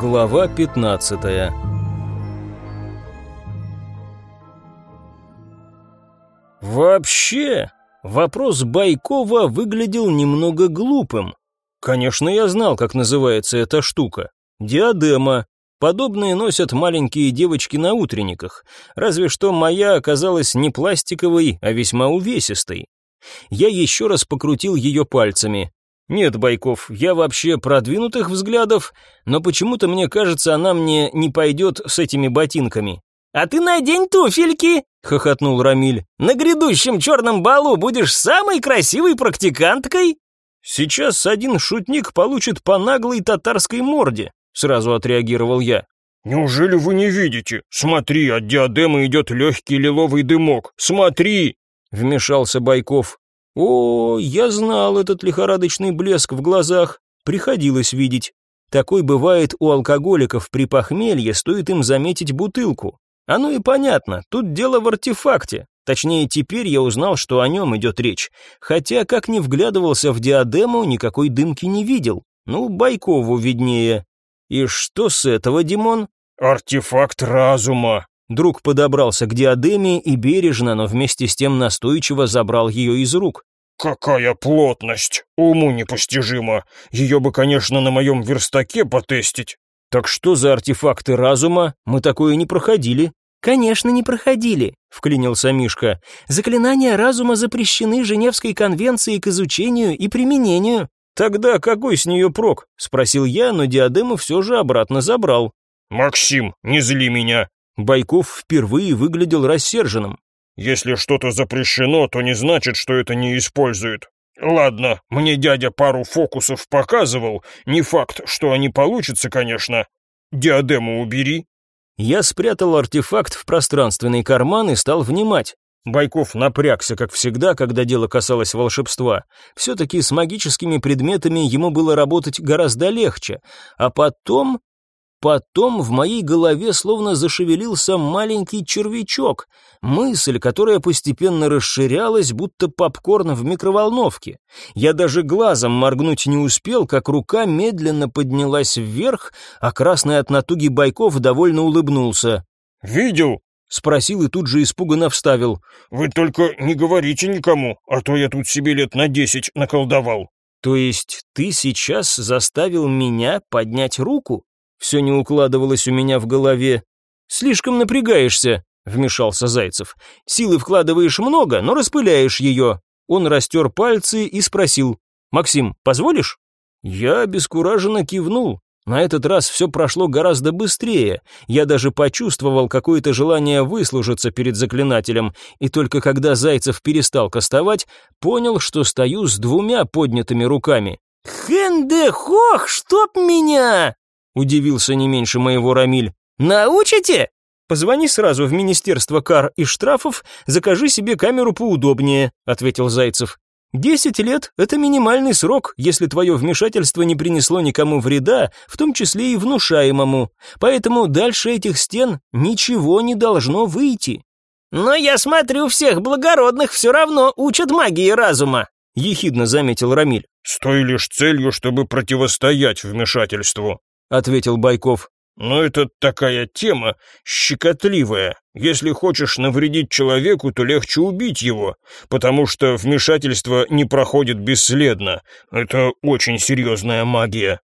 Глава 15 Вообще, вопрос Байкова выглядел немного глупым. Конечно, я знал, как называется эта штука. Диадема. Подобные носят маленькие девочки на утренниках, разве что моя оказалась не пластиковой, а весьма увесистой. Я еще раз покрутил ее пальцами. Нет, Байков, я вообще продвинутых взглядов, но почему-то мне кажется, она мне не пойдет с этими ботинками. «А ты надень туфельки!» — хохотнул Рамиль. «На грядущем черном балу будешь самой красивой практиканткой!» «Сейчас один шутник получит по наглой татарской морде», — сразу отреагировал я. «Неужели вы не видите? Смотри, от диадемы идет легкий лиловый дымок. Смотри!» — вмешался Байков. «О, я знал этот лихорадочный блеск в глазах. Приходилось видеть. Такой бывает у алкоголиков при похмелье, стоит им заметить бутылку. Оно и понятно, тут дело в артефакте. Точнее, теперь я узнал, что о нем идет речь. Хотя, как ни вглядывался в диадему, никакой дымки не видел. Ну, Байкову виднее. И что с этого, Димон? Артефакт разума. Друг подобрался к диадеме и бережно, но вместе с тем настойчиво забрал ее из рук. «Какая плотность! Уму непостижимо! Ее бы, конечно, на моем верстаке потестить!» «Так что за артефакты разума? Мы такое не проходили». «Конечно, не проходили», — вклинился Мишка. «Заклинания разума запрещены Женевской конвенцией к изучению и применению». «Тогда какой с нее прок?» — спросил я, но диадему все же обратно забрал. «Максим, не зли меня!» Байков впервые выглядел рассерженным. «Если что-то запрещено, то не значит, что это не используют. Ладно, мне дядя пару фокусов показывал, не факт, что они получатся, конечно. Диадему убери, я спрятал артефакт в пространственный карман и стал внимать. Байков напрягся, как всегда, когда дело касалось волшебства. Все-таки с магическими предметами ему было работать гораздо легче. А потом Потом в моей голове словно зашевелился маленький червячок, мысль, которая постепенно расширялась, будто попкорн в микроволновке. Я даже глазом моргнуть не успел, как рука медленно поднялась вверх, а красный от натуги Байков довольно улыбнулся. «Видел?» — спросил и тут же испуганно вставил. «Вы только не говорите никому, а то я тут себе лет на десять наколдовал». «То есть ты сейчас заставил меня поднять руку?» Все не укладывалось у меня в голове. «Слишком напрягаешься», — вмешался Зайцев. «Силы вкладываешь много, но распыляешь ее». Он растер пальцы и спросил. «Максим, позволишь?» Я обескураженно кивнул. На этот раз все прошло гораздо быстрее. Я даже почувствовал какое-то желание выслужиться перед заклинателем, и только когда Зайцев перестал кастовать, понял, что стою с двумя поднятыми руками. «Хэнде-хох, чтоб меня!» Удивился не меньше моего Рамиль. «Научите?» «Позвони сразу в Министерство кар и штрафов, закажи себе камеру поудобнее», — ответил Зайцев. «Десять лет — это минимальный срок, если твое вмешательство не принесло никому вреда, в том числе и внушаемому. Поэтому дальше этих стен ничего не должно выйти». «Но я смотрю, всех благородных все равно учат магии разума», — ехидно заметил Рамиль. «С той лишь целью, чтобы противостоять вмешательству», ответил Байков. «Но это такая тема щекотливая. Если хочешь навредить человеку, то легче убить его, потому что вмешательство не проходит бесследно. Это очень серьезная магия».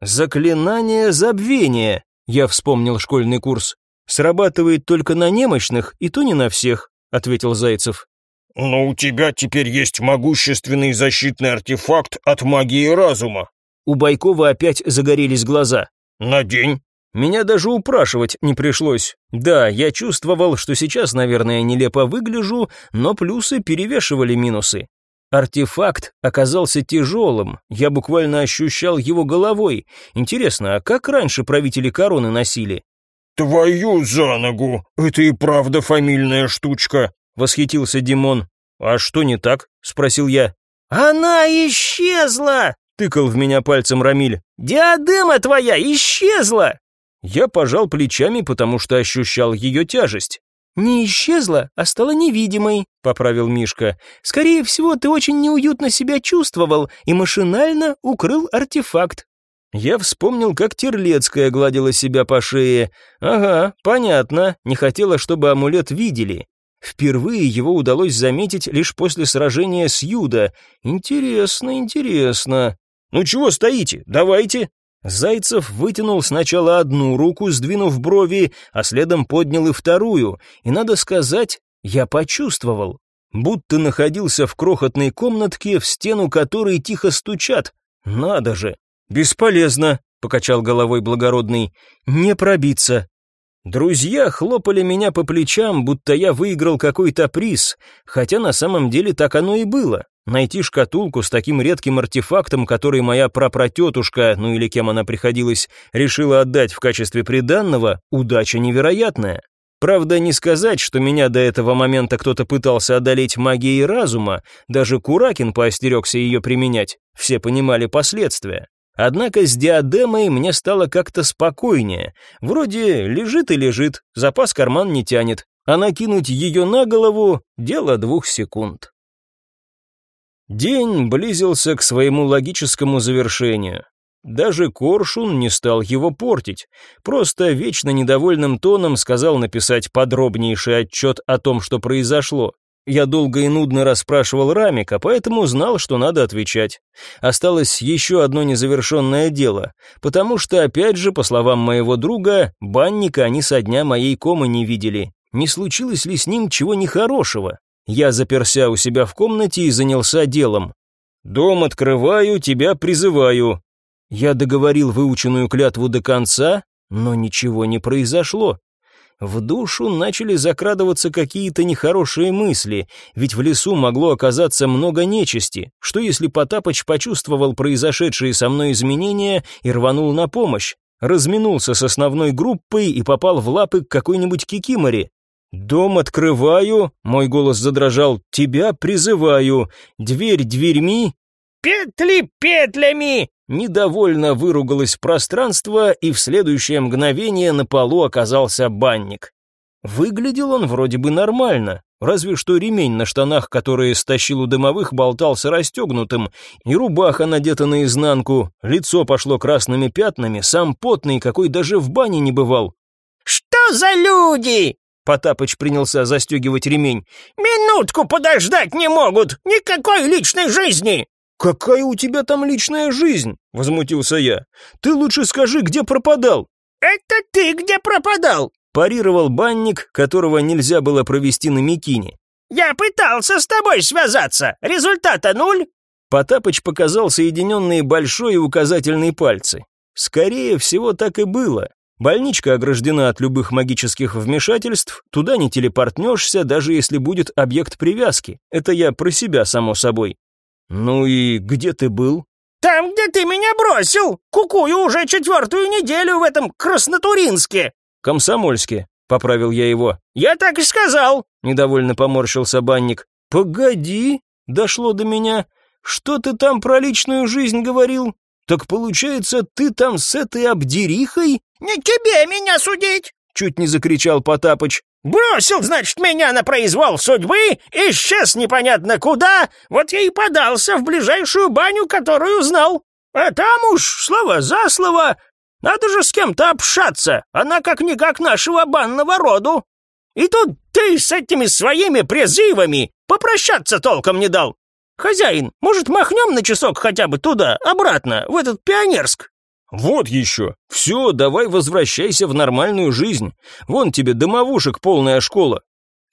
«Заклинание забвения», — я вспомнил школьный курс. «Срабатывает только на немощных, и то не на всех», — ответил Зайцев. «Но у тебя теперь есть могущественный защитный артефакт от магии разума. У Байкова опять загорелись глаза. «Надень». Меня даже упрашивать не пришлось. Да, я чувствовал, что сейчас, наверное, нелепо выгляжу, но плюсы перевешивали минусы. Артефакт оказался тяжелым, я буквально ощущал его головой. Интересно, а как раньше правители короны носили? «Твою за ногу! Это и правда фамильная штучка!» — восхитился Димон. «А что не так?» — спросил я. «Она исчезла!» Тыкал в меня пальцем Рамиль. «Диадема твоя исчезла!» Я пожал плечами, потому что ощущал ее тяжесть. «Не исчезла, а стала невидимой», — поправил Мишка. «Скорее всего, ты очень неуютно себя чувствовал и машинально укрыл артефакт». Я вспомнил, как Терлецкая гладила себя по шее. Ага, понятно, не хотела, чтобы амулет видели. Впервые его удалось заметить лишь после сражения с Юда. Интересно, интересно. Ну чего стоите? Давайте. Зайцев вытянул сначала одну руку, сдвинув брови, а следом поднял и вторую. И надо сказать, я почувствовал, будто находился в крохотной комнатке, в стену которой тихо стучат. Надо же. Бесполезно, покачал головой благородный. Не пробиться. Друзья хлопали меня по плечам, будто я выиграл какой-то приз, хотя на самом деле так оно и было. Найти шкатулку с таким редким артефактом, который моя прапратетушка, ну или кем она приходилась, решила отдать в качестве приданного, удача невероятная. Правда, не сказать, что меня до этого момента кто-то пытался одолеть магией разума, даже Куракин поостерегся ее применять, все понимали последствия. Однако с диадемой мне стало как-то спокойнее. Вроде лежит и лежит, запас карман не тянет, а накинуть ее на голову — дело двух секунд. День близился к своему логическому завершению. Даже Коршун не стал его портить, просто вечно недовольным тоном сказал написать подробнейший отчет о том, что произошло. Я долго и нудно расспрашивал Рамика, поэтому знал, что надо отвечать. Осталось еще одно незавершенное дело, потому что, опять же, по словам моего друга, банника они со дня моей комы не видели. Не случилось ли с ним чего нехорошего? Я заперся у себя в комнате и занялся делом. «Дом открываю, тебя призываю». Я договорил выученную клятву до конца, но ничего не произошло. В душу начали закрадываться какие-то нехорошие мысли, ведь в лесу могло оказаться много нечисти. Что если Потапыч почувствовал произошедшие со мной изменения и рванул на помощь? Разминулся с основной группой и попал в лапы к какой-нибудь кикиморе. «Дом открываю», — мой голос задрожал, — «тебя призываю, дверь дверьми». «Петли петлями!» Недовольно выругалось пространство, и в следующее мгновение на полу оказался банник. Выглядел он вроде бы нормально, разве что ремень на штанах, которые стащил у дымовых, болтался расстегнутым, и рубаха надета наизнанку, лицо пошло красными пятнами, сам потный, какой даже в бане не бывал. «Что за люди?» Потапыч принялся застегивать ремень. «Минутку подождать не могут! Никакой личной жизни!» «Какая у тебя там личная жизнь?» — возмутился я. «Ты лучше скажи, где пропадал?» «Это ты где пропадал?» — парировал банник, которого нельзя было провести на Микине. «Я пытался с тобой связаться. Результата нуль». Потапыч показал соединенные большой и указательный пальцы. Скорее всего, так и было. Больничка ограждена от любых магических вмешательств, туда не телепортнешься, даже если будет объект привязки. Это я про себя, само собой. «Ну и где ты был?» «Там, где ты меня бросил! Кукую уже четвертую неделю в этом Краснотуринске!» «Комсомольске», — поправил я его. «Я так и сказал!» — недовольно поморщился банник. «Погоди!» — дошло до меня. «Что ты там про личную жизнь говорил? Так получается, ты там с этой обдерихой?» «Не тебе меня судить!» — чуть не закричал Потапыч. Бросил, значит, меня на произвол судьбы, исчез непонятно куда, вот я и подался в ближайшую баню, которую знал. А там уж слово за слово, надо же с кем-то общаться, она как-никак нашего банного роду. И тут ты с этими своими призывами попрощаться толком не дал. Хозяин, может, махнем на часок хотя бы туда, обратно, в этот Пионерск? «Вот еще! Все, давай возвращайся в нормальную жизнь. Вон тебе домовушек полная школа».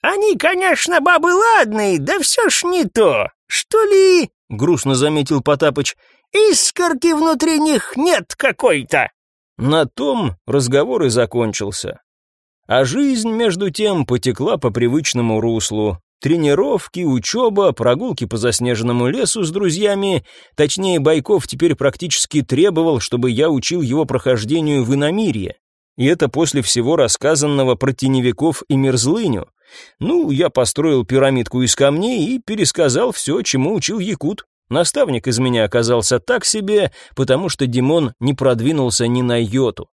«Они, конечно, бабы ладные, да все ж не то. Что ли?» — грустно заметил Потапыч. «Искорки внутри них нет какой-то». На том разговор и закончился. А жизнь, между тем, потекла по привычному руслу. Тренировки, учеба, прогулки по заснеженному лесу с друзьями. Точнее, Байков теперь практически требовал, чтобы я учил его прохождению в иномирье. И это после всего рассказанного про теневиков и мерзлыню. Ну, я построил пирамидку из камней и пересказал все, чему учил Якут. Наставник из меня оказался так себе, потому что Димон не продвинулся ни на йоту.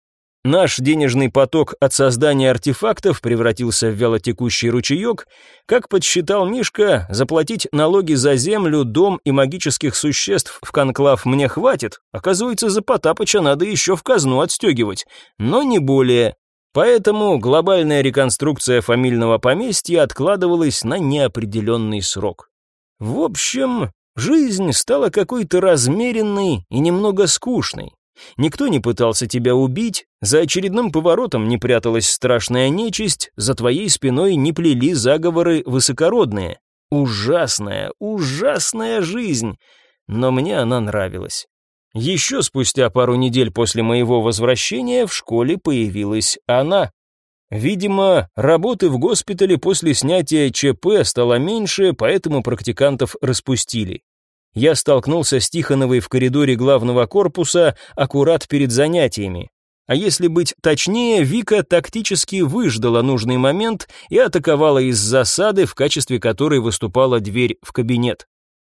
Наш денежный поток от создания артефактов превратился в вялотекущий ручеек. Как подсчитал Мишка, заплатить налоги за землю, дом и магических существ в конклав мне хватит. Оказывается, за Потапыча надо еще в казну отстегивать. Но не более. Поэтому глобальная реконструкция фамильного поместья откладывалась на неопределенный срок. В общем, жизнь стала какой-то размеренной и немного скучной. Никто не пытался тебя убить, за очередным поворотом не пряталась страшная нечисть, за твоей спиной не плели заговоры высокородные. Ужасная, ужасная жизнь, но мне она нравилась. Еще спустя пару недель после моего возвращения в школе появилась она. Видимо, работы в госпитале после снятия ЧП стало меньше, поэтому практикантов распустили я столкнулся с Тихоновой в коридоре главного корпуса аккурат перед занятиями. А если быть точнее, Вика тактически выждала нужный момент и атаковала из засады, в качестве которой выступала дверь в кабинет.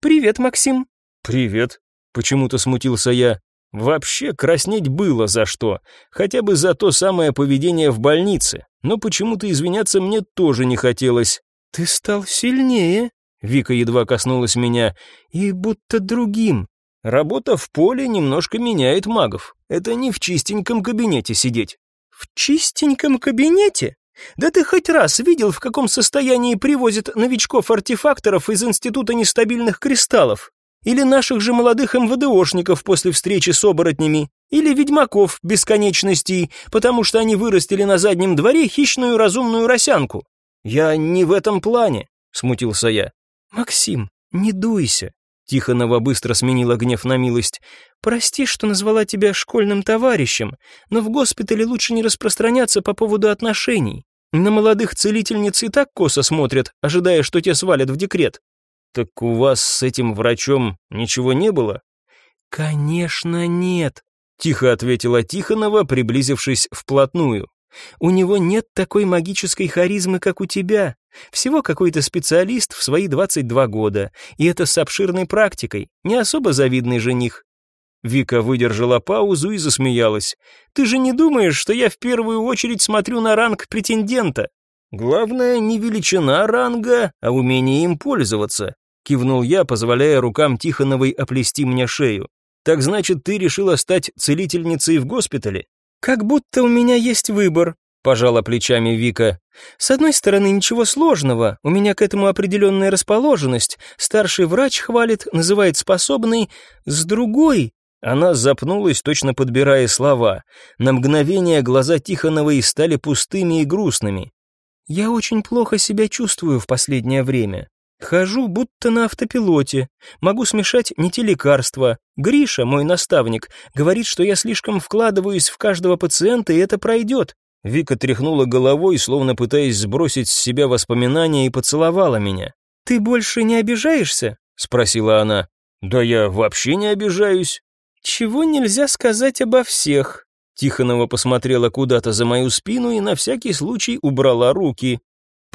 «Привет, Максим». «Привет», — почему-то смутился я. Вообще краснеть было за что, хотя бы за то самое поведение в больнице, но почему-то извиняться мне тоже не хотелось. «Ты стал сильнее», Вика едва коснулась меня, и будто другим. Работа в поле немножко меняет магов. Это не в чистеньком кабинете сидеть. В чистеньком кабинете? Да ты хоть раз видел, в каком состоянии привозят новичков-артефакторов из Института нестабильных кристаллов? Или наших же молодых МВДОшников после встречи с оборотнями? Или ведьмаков бесконечностей, потому что они вырастили на заднем дворе хищную разумную росянку? Я не в этом плане, смутился я. «Максим, не дуйся!» Тихонова быстро сменила гнев на милость. «Прости, что назвала тебя школьным товарищем, но в госпитале лучше не распространяться по поводу отношений. На молодых целительниц и так косо смотрят, ожидая, что те свалят в декрет». «Так у вас с этим врачом ничего не было?» «Конечно нет», — тихо ответила Тихонова, приблизившись вплотную. У него нет такой магической харизмы, как у тебя. Всего какой-то специалист в свои 22 года, и это с обширной практикой, не особо завидный жених. Вика выдержала паузу и засмеялась. «Ты же не думаешь, что я в первую очередь смотрю на ранг претендента? Главное не величина ранга, а умение им пользоваться», кивнул я, позволяя рукам Тихоновой оплести мне шею. «Так значит, ты решила стать целительницей в госпитале?» «Как будто у меня есть выбор», — пожала плечами Вика. «С одной стороны, ничего сложного, у меня к этому определенная расположенность, старший врач хвалит, называет способный, с другой...» Она запнулась, точно подбирая слова. На мгновение глаза Тихоновой стали пустыми и грустными. «Я очень плохо себя чувствую в последнее время. Хожу будто на автопилоте. Могу смешать не те лекарства. Гриша, мой наставник, говорит, что я слишком вкладываюсь в каждого пациента, и это пройдет. Вика тряхнула головой, словно пытаясь сбросить с себя воспоминания, и поцеловала меня. «Ты больше не обижаешься?» — спросила она. «Да я вообще не обижаюсь». «Чего нельзя сказать обо всех?» Тихонова посмотрела куда-то за мою спину и на всякий случай убрала руки.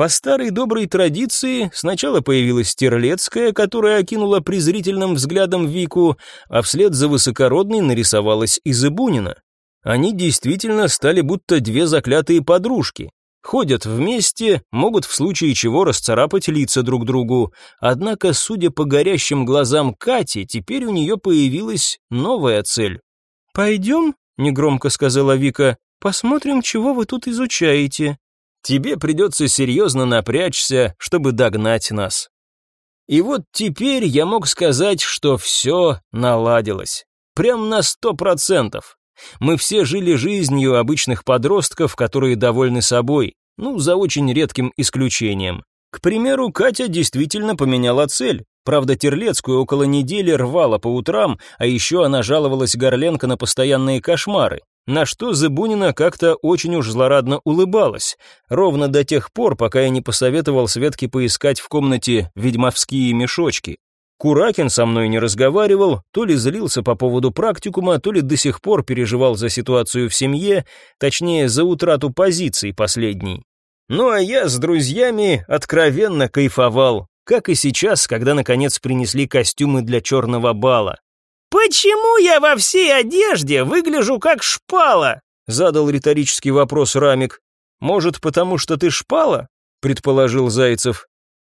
По старой доброй традиции сначала появилась Стерлецкая, которая окинула презрительным взглядом Вику, а вслед за высокородной нарисовалась Изыбунина. Они действительно стали будто две заклятые подружки. Ходят вместе, могут в случае чего расцарапать лица друг другу. Однако, судя по горящим глазам Кати, теперь у нее появилась новая цель. «Пойдем», — негромко сказала Вика, — «посмотрим, чего вы тут изучаете». Тебе придется серьезно напрячься, чтобы догнать нас. И вот теперь я мог сказать, что все наладилось. Прям на сто процентов. Мы все жили жизнью обычных подростков, которые довольны собой, ну, за очень редким исключением. К примеру, Катя действительно поменяла цель. Правда, Терлецкую около недели рвала по утрам, а еще она жаловалась Горленко на постоянные кошмары. На что Зыбунина как-то очень уж злорадно улыбалась, ровно до тех пор, пока я не посоветовал Светке поискать в комнате ведьмовские мешочки. Куракин со мной не разговаривал, то ли злился по поводу практикума, то ли до сих пор переживал за ситуацию в семье, точнее, за утрату позиций последней. Ну а я с друзьями откровенно кайфовал, как и сейчас, когда наконец принесли костюмы для черного бала. «Почему я во всей одежде выгляжу как шпала?» задал риторический вопрос Рамик. Может, потому что ты шпала? предположил Зайцев.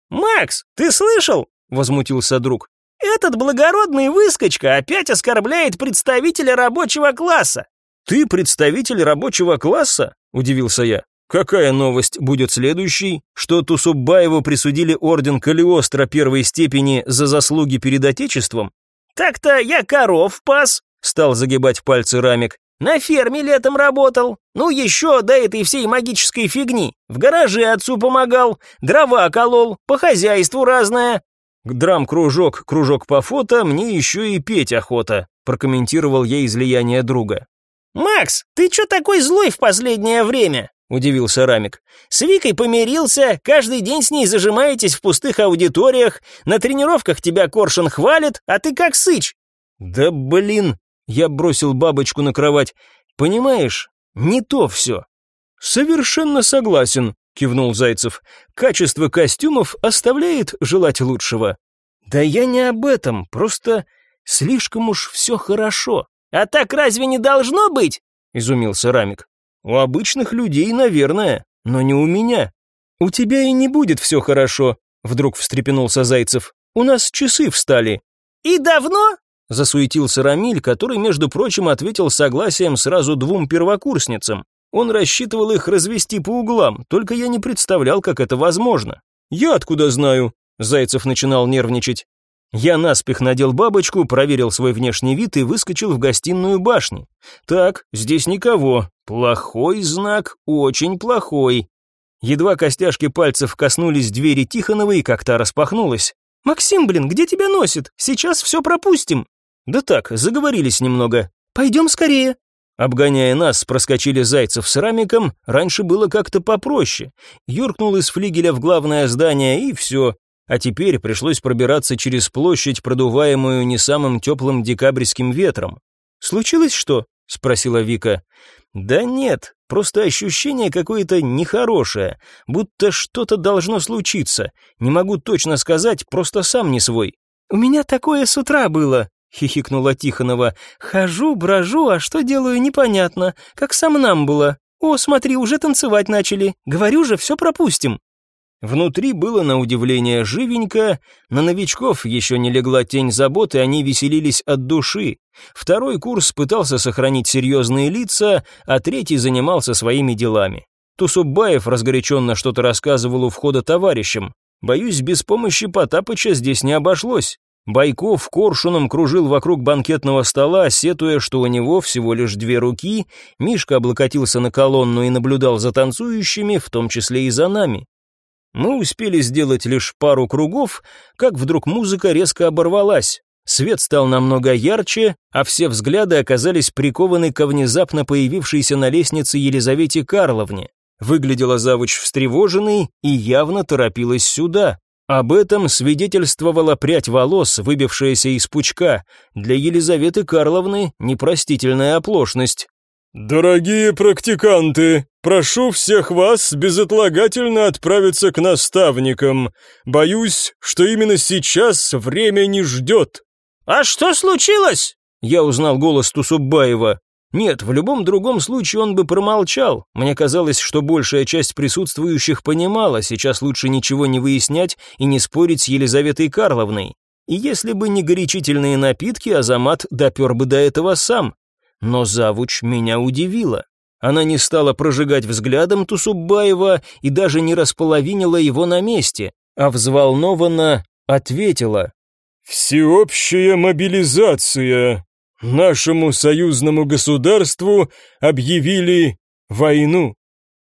Макс, ты слышал? возмутился друг. Этот благородный выскочка опять оскорбляет представителя рабочего класса. Ты представитель рабочего класса? удивился я. Какая новость будет следующей? Что Тусубаеву присудили орден Калиостро первой степени за заслуги перед Отечеством? Так-то я коров пас, стал загибать пальцы Рамик. На ферме летом работал. Ну еще до этой всей магической фигни. В гараже отцу помогал, дрова колол, по хозяйству разное. Драм-кружок, кружок по фото, мне еще и петь охота, прокомментировал я излияние друга. «Макс, ты что такой злой в последнее время?» – удивился Рамик. «С Викой помирился, каждый день с ней зажимаетесь в пустых аудиториях, на тренировках тебя Коршин хвалит, а ты как сыч». «Да блин!» – я бросил бабочку на кровать. «Понимаешь, не то все». «Совершенно согласен», — кивнул Зайцев. «Качество костюмов оставляет желать лучшего». «Да я не об этом, просто слишком уж все хорошо». «А так разве не должно быть?» — изумился Рамик. «У обычных людей, наверное, но не у меня». «У тебя и не будет все хорошо», — вдруг встрепенулся Зайцев. «У нас часы встали». «И давно?» — засуетился Рамиль, который, между прочим, ответил согласием сразу двум первокурсницам. Он рассчитывал их развести по углам, только я не представлял, как это возможно. «Я откуда знаю?» Зайцев начинал нервничать. Я наспех надел бабочку, проверил свой внешний вид и выскочил в гостиную башни. Так, здесь никого. Плохой знак, очень плохой. Едва костяшки пальцев коснулись двери Тихоновой, как та распахнулась. «Максим, блин, где тебя носит? Сейчас все пропустим». «Да так, заговорились немного». «Пойдем скорее». Обгоняя нас, проскочили Зайцев с Рамиком, раньше было как-то попроще. Юркнул из флигеля в главное здание, и все. А теперь пришлось пробираться через площадь, продуваемую не самым теплым декабрьским ветром. «Случилось что?» — спросила Вика. «Да нет, просто ощущение какое-то нехорошее, будто что-то должно случиться. Не могу точно сказать, просто сам не свой». «У меня такое с утра было», — хихикнула Тихонова. «Хожу, брожу, а что делаю, непонятно, как сам нам было. О, смотри, уже танцевать начали. Говорю же, все пропустим». Внутри было на удивление живенько, на новичков еще не легла тень заботы, они веселились от души. Второй курс пытался сохранить серьезные лица, а третий занимался своими делами. Тусубаев разгоряченно что-то рассказывал у входа товарищам. Боюсь, без помощи Потапыча здесь не обошлось. Байков коршуном кружил вокруг банкетного стола, сетуя, что у него всего лишь две руки, Мишка облокотился на колонну и наблюдал за танцующими, в том числе и за нами. Мы успели сделать лишь пару кругов, как вдруг музыка резко оборвалась. Свет стал намного ярче, а все взгляды оказались прикованы ко внезапно появившейся на лестнице Елизавете Карловне. Выглядела завуч встревоженной и явно торопилась сюда. Об этом свидетельствовала прядь волос, выбившаяся из пучка. Для Елизаветы Карловны непростительная оплошность. «Дорогие практиканты, прошу всех вас безотлагательно отправиться к наставникам. Боюсь, что именно сейчас время не ждет». «А что случилось?» Я узнал голос Тусубаева. Нет, в любом другом случае он бы промолчал. Мне казалось, что большая часть присутствующих понимала, сейчас лучше ничего не выяснять и не спорить с Елизаветой Карловной. И если бы не горячительные напитки, Азамат допер бы до этого сам. Но завуч меня удивила. Она не стала прожигать взглядом Тусубаева и даже не располовинила его на месте, а взволнованно ответила. «Всеобщая мобилизация. Нашему союзному государству объявили войну».